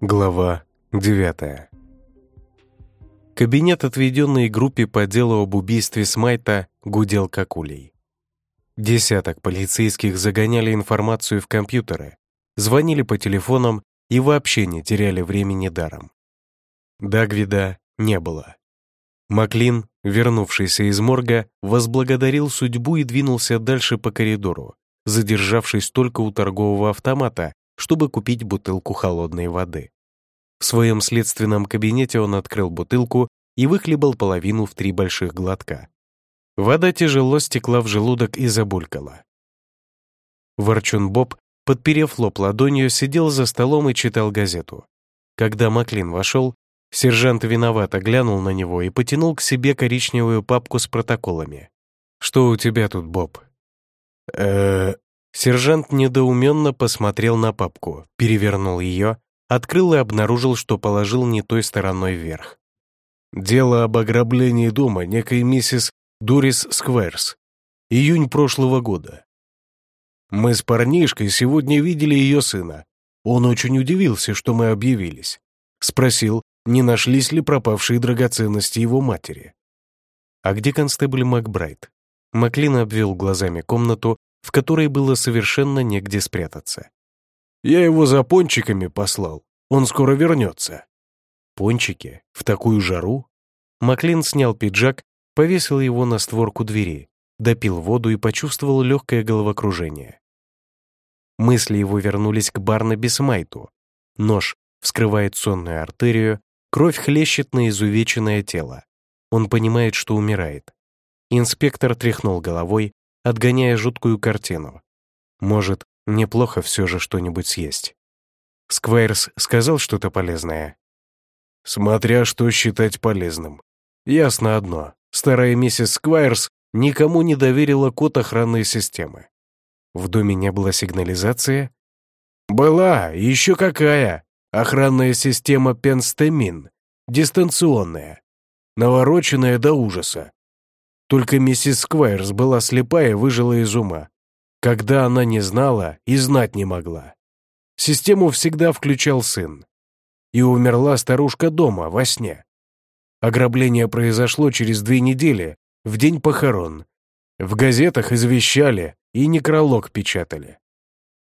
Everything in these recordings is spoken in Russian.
Глава 9 Кабинет, отведенный группе по делу об убийстве Смайта, гудел как. Десяток полицейских загоняли информацию в компьютеры, звонили по телефонам и вообще не теряли времени даром. Дагвида не было. Маклин, вернувшийся из морга, возблагодарил судьбу и двинулся дальше по коридору, задержавшись только у торгового автомата, чтобы купить бутылку холодной воды. В своем следственном кабинете он открыл бутылку и выхлебал половину в три больших глотка. Вода тяжело стекла в желудок и забулькала. Ворчун Боб, подперев лоб ладонью, сидел за столом и читал газету. Когда Маклин вошел, сержант виновато глянул на него и потянул к себе коричневую папку с протоколами. «Что у тебя тут, Боб?» э Сержант недоуменно посмотрел на папку, перевернул ее, открыл и обнаружил, что положил не той стороной вверх. «Дело об ограблении дома некой миссис Дорис Сквайрс. Июнь прошлого года. Мы с парнишкой сегодня видели ее сына. Он очень удивился, что мы объявились. Спросил, не нашлись ли пропавшие драгоценности его матери. А где констебль Макбрайт? Маклин обвел глазами комнату, в которой было совершенно негде спрятаться. «Я его за пончиками послал. Он скоро вернется». «Пончики? В такую жару?» Маклин снял пиджак повесил его на створку двери, допил воду и почувствовал легкое головокружение. Мысли его вернулись к Барнаби Смайту. Нож вскрывает сонную артерию, кровь хлещет на изувеченное тело. Он понимает, что умирает. Инспектор тряхнул головой, отгоняя жуткую картину. Может, неплохо все же что-нибудь съесть. Сквайрс сказал что-то полезное. Смотря что считать полезным. Ясно одно. Старая миссис Сквайрс никому не доверила код охранной системы. В доме не было сигнализации? Была, еще какая. Охранная система Пенстемин, дистанционная, навороченная до ужаса. Только миссис Сквайрс была слепая и выжила из ума, когда она не знала и знать не могла. Систему всегда включал сын. И умерла старушка дома, во сне. Ограбление произошло через две недели, в день похорон. В газетах извещали и некролог печатали.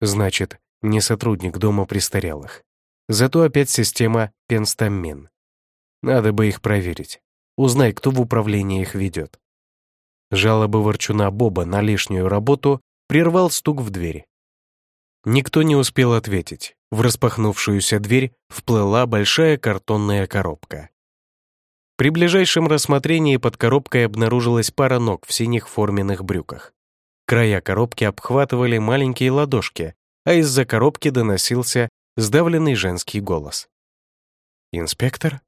Значит, не сотрудник дома престарелых. Зато опять система Пенстамин. Надо бы их проверить. Узнай, кто в управлении их ведет. Жалобы ворчуна Боба на лишнюю работу прервал стук в дверь. Никто не успел ответить. В распахнувшуюся дверь вплыла большая картонная коробка. При ближайшем рассмотрении под коробкой обнаружилась пара ног в синих форменных брюках. Края коробки обхватывали маленькие ладошки, а из-за коробки доносился сдавленный женский голос. «Инспектор?»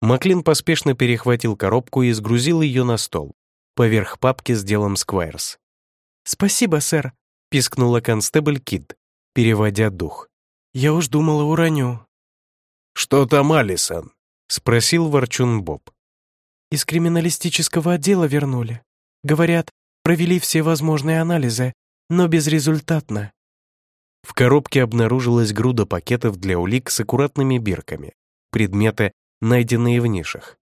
Маклин поспешно перехватил коробку и сгрузил ее на стол, поверх папки с делом Сквайрс. «Спасибо, сэр», — пискнула констебль Кид, переводя дух. «Я уж думала, уроню». «Что там, Алисон?» — спросил Ворчун Боб. «Из криминалистического отдела вернули. Говорят, провели все возможные анализы, но безрезультатно». В коробке обнаружилась груда пакетов для улик с аккуратными бирками, предметы, найденные в нишах.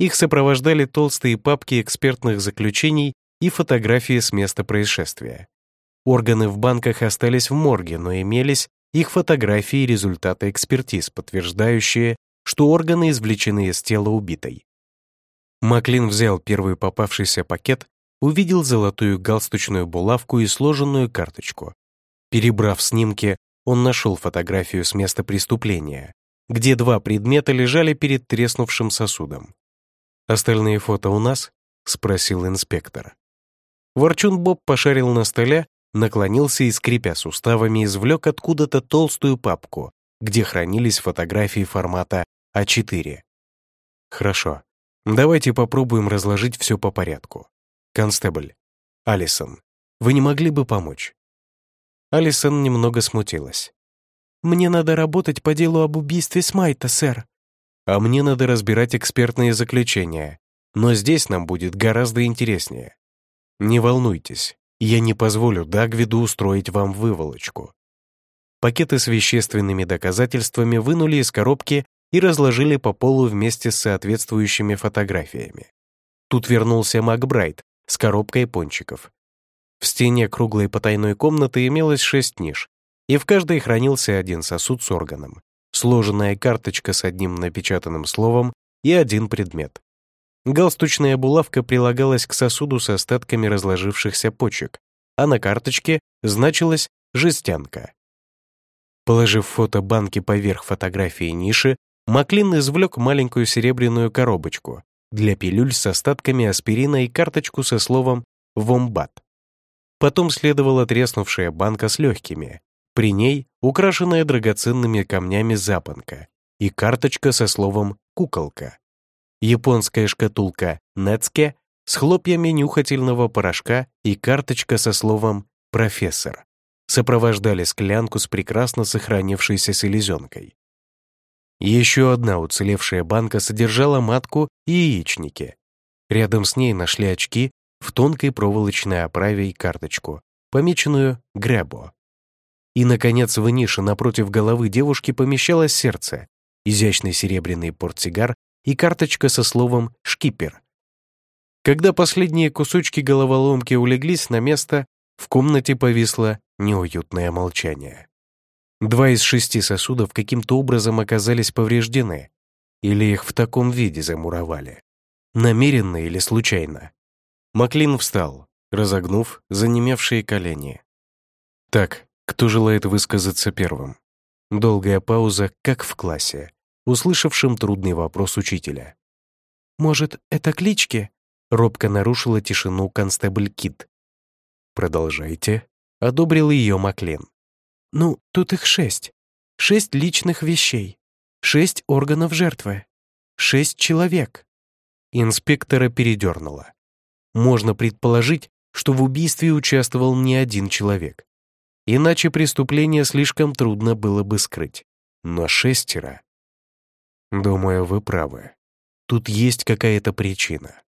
Их сопровождали толстые папки экспертных заключений и фотографии с места происшествия. Органы в банках остались в морге, но имелись их фотографии и результаты экспертиз, подтверждающие что органы извлечены из тела убитой. Маклин взял первый попавшийся пакет, увидел золотую галстучную булавку и сложенную карточку. Перебрав снимки, он нашел фотографию с места преступления, где два предмета лежали перед треснувшим сосудом. «Остальные фото у нас?» — спросил инспектор. Ворчун Боб пошарил на столе, наклонился и, скрипя суставами, извлек откуда-то толстую папку, где хранились фотографии формата а4. Хорошо. Давайте попробуем разложить все по порядку. Констебль. Алисон, вы не могли бы помочь? Алисон немного смутилась. «Мне надо работать по делу об убийстве Смайта, сэр». «А мне надо разбирать экспертные заключения. Но здесь нам будет гораздо интереснее. Не волнуйтесь, Я не позволю Дагвиду устроить вам выволочку». Пакеты с вещественными доказательствами вынули из коробки и разложили по полу вместе с соответствующими фотографиями. Тут вернулся Макбрайт с коробкой пончиков. В стене круглой потайной комнаты имелось шесть ниш, и в каждой хранился один сосуд с органом, сложенная карточка с одним напечатанным словом и один предмет. Галстучная булавка прилагалась к сосуду с остатками разложившихся почек, а на карточке значилась «жестянка». Положив фото банки поверх фотографии ниши, Маклин извлек маленькую серебряную коробочку для пилюль с остатками аспирина и карточку со словом «вомбат». Потом следовала треснувшая банка с легкими, при ней украшенная драгоценными камнями запонка и карточка со словом «куколка». Японская шкатулка «нецке» с хлопьями нюхательного порошка и карточка со словом «профессор» сопровождали склянку с прекрасно сохранившейся селезенкой. Еще одна уцелевшая банка содержала матку и яичники. Рядом с ней нашли очки в тонкой проволочной оправе и карточку, помеченную «Грэбо». И, наконец, в нише напротив головы девушки помещалось сердце, изящный серебряный портсигар и карточка со словом «Шкипер». Когда последние кусочки головоломки улеглись на место, в комнате повисло неуютное молчание. Два из шести сосудов каким-то образом оказались повреждены, или их в таком виде замуровали. Намеренно или случайно. Маклин встал, разогнув занемевшие колени. «Так, кто желает высказаться первым?» Долгая пауза, как в классе, услышавшим трудный вопрос учителя. «Может, это клички?» Робко нарушила тишину констебль Кит. «Продолжайте», — одобрил ее Маклин. «Ну, тут их шесть. Шесть личных вещей. Шесть органов жертвы. Шесть человек». Инспектора передернуло. Можно предположить, что в убийстве участвовал не один человек. Иначе преступление слишком трудно было бы скрыть. Но шестеро... Думаю, вы правы. Тут есть какая-то причина.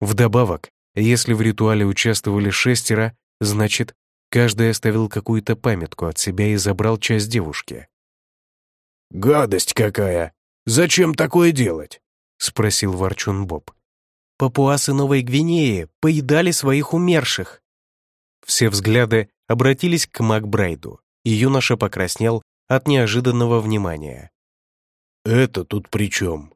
Вдобавок, если в ритуале участвовали шестеро, значит, каждый оставил какую-то памятку от себя и забрал часть девушки. «Гадость какая! Зачем такое делать?» — спросил Ворчун Боб. Папуасы Новой Гвинеи поедали своих умерших. Все взгляды обратились к Макбрайду, и юноша покраснел от неожиданного внимания. «Это тут при чем?»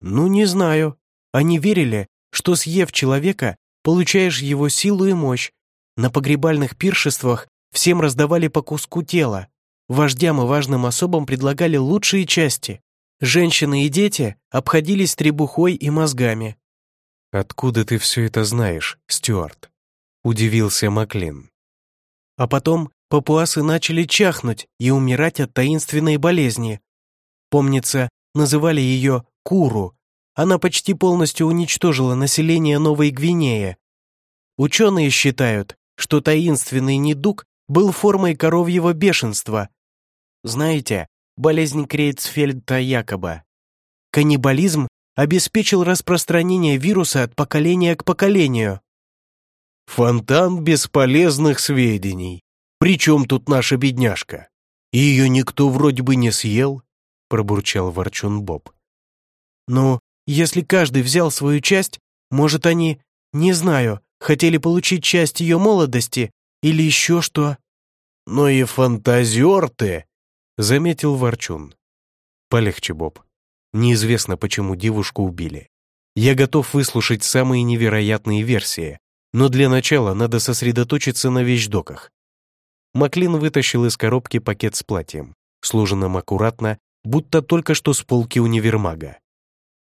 «Ну, не знаю. Они верили, что, съев человека, получаешь его силу и мощь. На погребальных пиршествах всем раздавали по куску тела. Вождям и важным особам предлагали лучшие части. Женщины и дети обходились требухой и мозгами. «Откуда ты все это знаешь, Стюарт?» — удивился Маклин. А потом папуасы начали чахнуть и умирать от таинственной болезни. Помнится, называли ее Куру. Она почти полностью уничтожила население Новой Гвинеи. Ученые считают, что таинственный недуг был формой коровьего бешенства. Знаете, болезнь Крейцфельда якобы. Каннибализм обеспечил распространение вируса от поколения к поколению. Фонтан бесполезных сведений. Причем тут наша бедняжка? Ее никто вроде бы не съел, пробурчал Ворчун Боб. Ну, если каждый взял свою часть, может, они, не знаю, хотели получить часть ее молодости или еще что. Ну и фантазер ты, заметил Ворчун. Полегче, Боб. Неизвестно, почему девушку убили. Я готов выслушать самые невероятные версии, но для начала надо сосредоточиться на вещдоках. Маклин вытащил из коробки пакет с платьем, сложенным аккуратно, будто только что с полки универмага.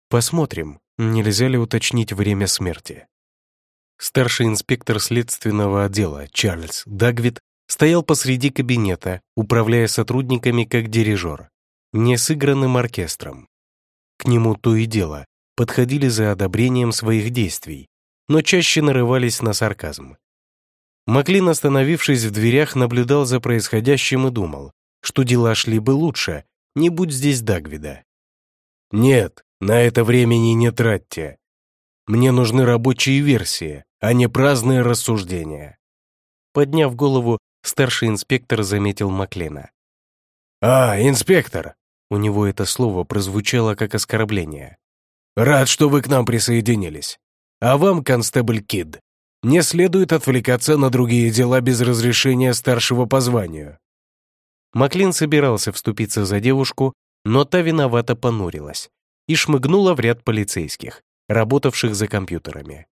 Посмотрим, нельзя ли уточнить время смерти. Старший инспектор следственного отдела Чарльз Дагвит стоял посреди кабинета, управляя сотрудниками как дирижер, не сыгранным оркестром. К нему то и дело подходили за одобрением своих действий, но чаще нарывались на сарказм. Маклин, остановившись в дверях, наблюдал за происходящим и думал, что дела шли бы лучше, не будь здесь Дагвида. «Нет, на это времени не тратьте. Мне нужны рабочие версии, а не праздные рассуждения». Подняв голову, старший инспектор заметил Маклина. «А, инспектор!» У него это слово прозвучало как оскорбление. «Рад, что вы к нам присоединились. А вам, констебль Кид, не следует отвлекаться на другие дела без разрешения старшего по званию». Маклин собирался вступиться за девушку, но та виновато понурилась и шмыгнула в ряд полицейских, работавших за компьютерами.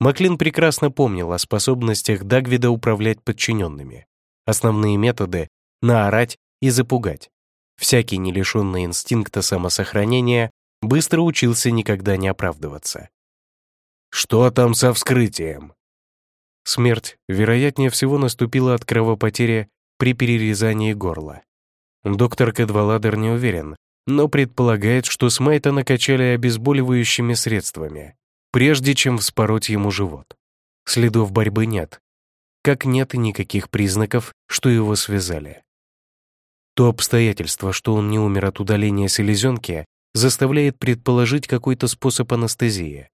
Маклин прекрасно помнил о способностях Дагвида управлять подчиненными. Основные методы — наорать и запугать. Всякий, не лишенный инстинкта самосохранения, быстро учился никогда не оправдываться. «Что там со вскрытием?» Смерть, вероятнее всего, наступила от кровопотери при перерезании горла. Доктор Кадваладер не уверен, но предполагает, что Смайта накачали обезболивающими средствами, прежде чем вспороть ему живот. Следов борьбы нет, как нет и никаких признаков, что его связали. То обстоятельство, что он не умер от удаления селезенки, заставляет предположить какой-то способ анестезии.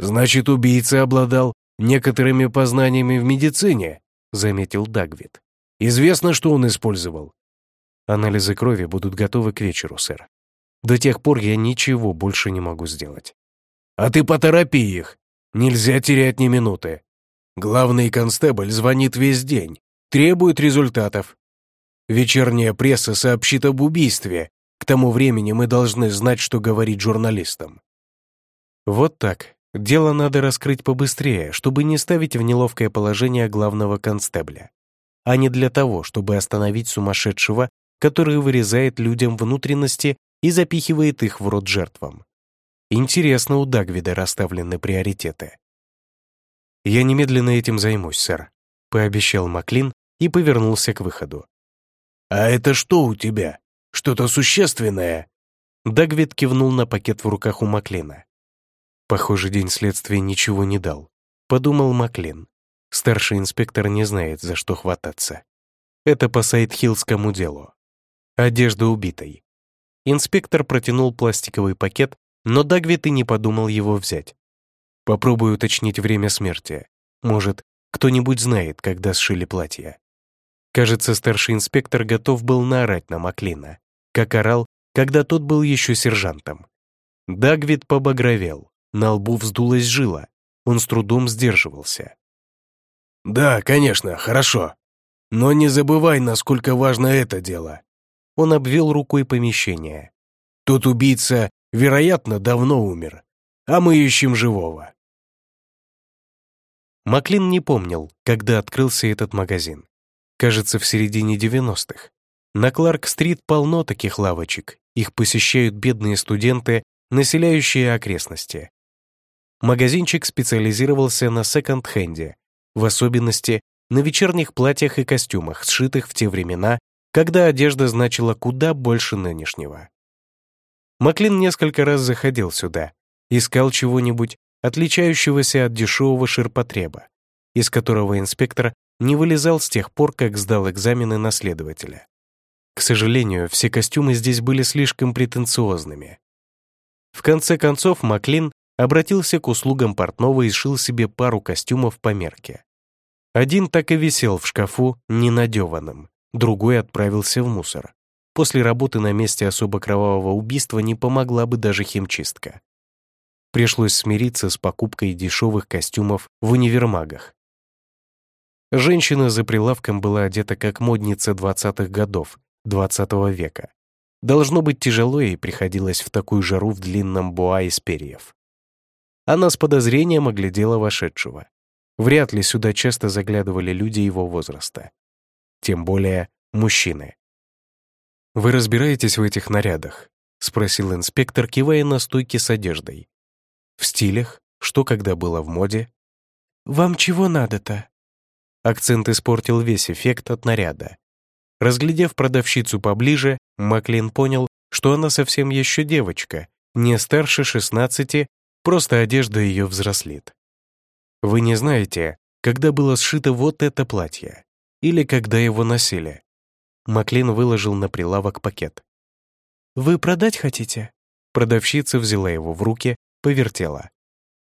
«Значит, убийца обладал некоторыми познаниями в медицине», заметил Дагвид. «Известно, что он использовал». Анализы крови будут готовы к вечеру, сэр. До тех пор я ничего больше не могу сделать. «А ты поторопи их. Нельзя терять ни минуты. Главный констебль звонит весь день, требует результатов. Вечерняя пресса сообщит об убийстве. К тому времени мы должны знать, что говорить журналистам». Вот так. Дело надо раскрыть побыстрее, чтобы не ставить в неловкое положение главного констебля. А не для того, чтобы остановить сумасшедшего, который вырезает людям внутренности и запихивает их в рот жертвам. Интересно, у Дагвида расставлены приоритеты. «Я немедленно этим займусь, сэр», — пообещал Маклин и повернулся к выходу. «А это что у тебя? Что-то существенное?» Дагвид кивнул на пакет в руках у Маклина. «Похоже, день следствия ничего не дал», — подумал Маклин. Старший инспектор не знает, за что хвататься. Это по Сайдхиллскому делу. Одежда убитой. Инспектор протянул пластиковый пакет, но Дагвид и не подумал его взять. Попробую уточнить время смерти. Может, кто-нибудь знает, когда сшили платье. Кажется, старший инспектор готов был наорать на Маклина, как орал, когда тот был еще сержантом. Дагвид побагровел, на лбу вздулась жила, он с трудом сдерживался. «Да, конечно, хорошо. Но не забывай, насколько важно это дело». Он обвел рукой помещение. «Тот убийца, вероятно, давно умер, а мы ищем живого». Маклин не помнил, когда открылся этот магазин кажется, в середине 90-х. На Кларк-стрит полно таких лавочек, их посещают бедные студенты, населяющие окрестности. Магазинчик специализировался на секонд-хенде, в особенности на вечерних платьях и костюмах, сшитых в те времена, когда одежда значила куда больше нынешнего. Маклин несколько раз заходил сюда, искал чего-нибудь, отличающегося от дешевого ширпотреба, из которого инспектор не вылезал с тех пор, как сдал экзамены на следователя. К сожалению, все костюмы здесь были слишком претенциозными. В конце концов, Маклин обратился к услугам портного и сшил себе пару костюмов по мерке. Один так и висел в шкафу ненадеванным, другой отправился в мусор. После работы на месте особо кровавого убийства не помогла бы даже химчистка. Пришлось смириться с покупкой дешевых костюмов в универмагах. Женщина за прилавком была одета как модница 20-х годов, 20 -го века. Должно быть тяжело ей приходилось в такую жару в длинном буа из перьев. Она с подозрением оглядела вошедшего. Вряд ли сюда часто заглядывали люди его возраста. Тем более мужчины. «Вы разбираетесь в этих нарядах?» — спросил инспектор, кивая на стойки с одеждой. «В стилях? Что когда было в моде?» «Вам чего надо-то?» Акцент испортил весь эффект от наряда. Разглядев продавщицу поближе, Маклин понял, что она совсем еще девочка, не старше 16, просто одежда ее взрослит. Вы не знаете, когда было сшито вот это платье, или когда его носили. Маклин выложил на прилавок пакет. «Вы продать хотите?» Продавщица взяла его в руки, повертела.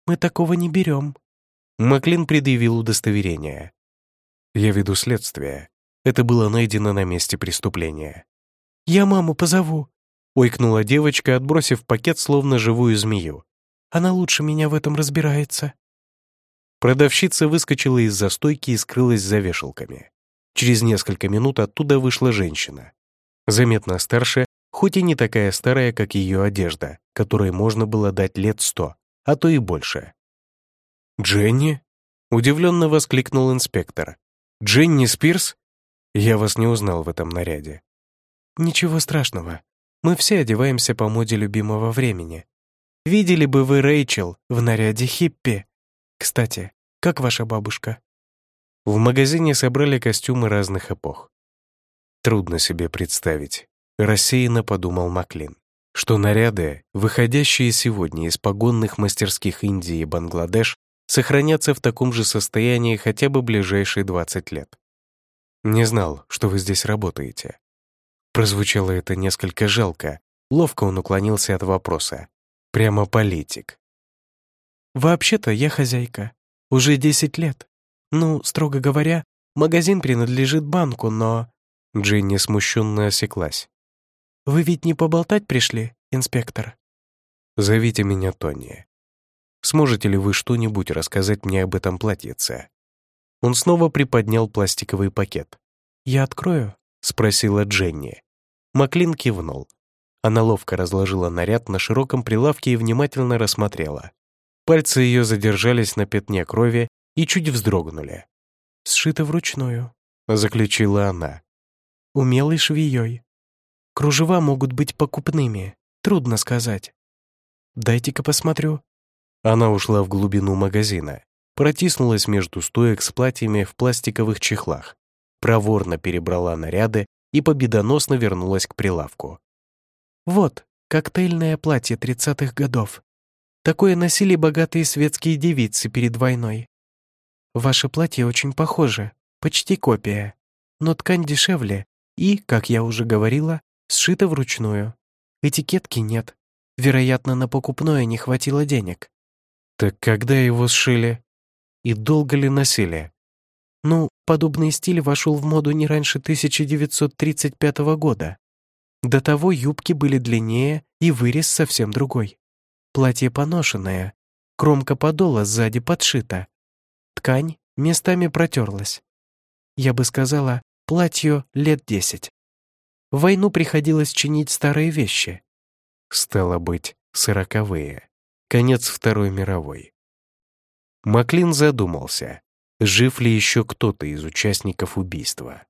«Мы такого не берем». Маклин предъявил удостоверение. Я веду следствие. Это было найдено на месте преступления. «Я маму позову», — ойкнула девочка, отбросив пакет словно живую змею. «Она лучше меня в этом разбирается». Продавщица выскочила из застойки и скрылась за вешалками. Через несколько минут оттуда вышла женщина. Заметно старше, хоть и не такая старая, как ее одежда, которой можно было дать лет сто, а то и больше. «Дженни?» — удивленно воскликнул инспектор. «Дженни Спирс? Я вас не узнал в этом наряде». «Ничего страшного. Мы все одеваемся по моде любимого времени. Видели бы вы Рэйчел в наряде хиппи. Кстати, как ваша бабушка?» В магазине собрали костюмы разных эпох. Трудно себе представить, рассеянно подумал Маклин, что наряды, выходящие сегодня из погонных мастерских Индии и Бангладеш, сохранятся в таком же состоянии хотя бы ближайшие 20 лет. Не знал, что вы здесь работаете. Прозвучало это несколько жалко. Ловко он уклонился от вопроса. Прямо политик. «Вообще-то я хозяйка. Уже 10 лет. Ну, строго говоря, магазин принадлежит банку, но...» Джинни смущенно осеклась. «Вы ведь не поболтать пришли, инспектор?» «Зовите меня Тони. Сможете ли вы что-нибудь рассказать мне об этом платьице?» Он снова приподнял пластиковый пакет. «Я открою?» — спросила Дженни. Маклин кивнул. Она ловко разложила наряд на широком прилавке и внимательно рассмотрела. Пальцы ее задержались на пятне крови и чуть вздрогнули. «Сшито вручную», — заключила она. «Умелой швеей. Кружева могут быть покупными, трудно сказать. Дайте-ка посмотрю». Она ушла в глубину магазина, протиснулась между стоек с платьями в пластиковых чехлах, проворно перебрала наряды и победоносно вернулась к прилавку. «Вот, коктейльное платье тридцатых годов. Такое носили богатые светские девицы перед войной. Ваше платье очень похоже, почти копия, но ткань дешевле и, как я уже говорила, сшита вручную. Этикетки нет. Вероятно, на покупное не хватило денег. Так когда его сшили? И долго ли носили? Ну, подобный стиль вошел в моду не раньше 1935 года. До того юбки были длиннее и вырез совсем другой. Платье поношенное, кромка подола сзади подшита. Ткань местами протерлась. Я бы сказала, платью лет десять. В войну приходилось чинить старые вещи. Стало быть, сороковые. Конец Второй мировой. Маклин задумался, жив ли еще кто-то из участников убийства.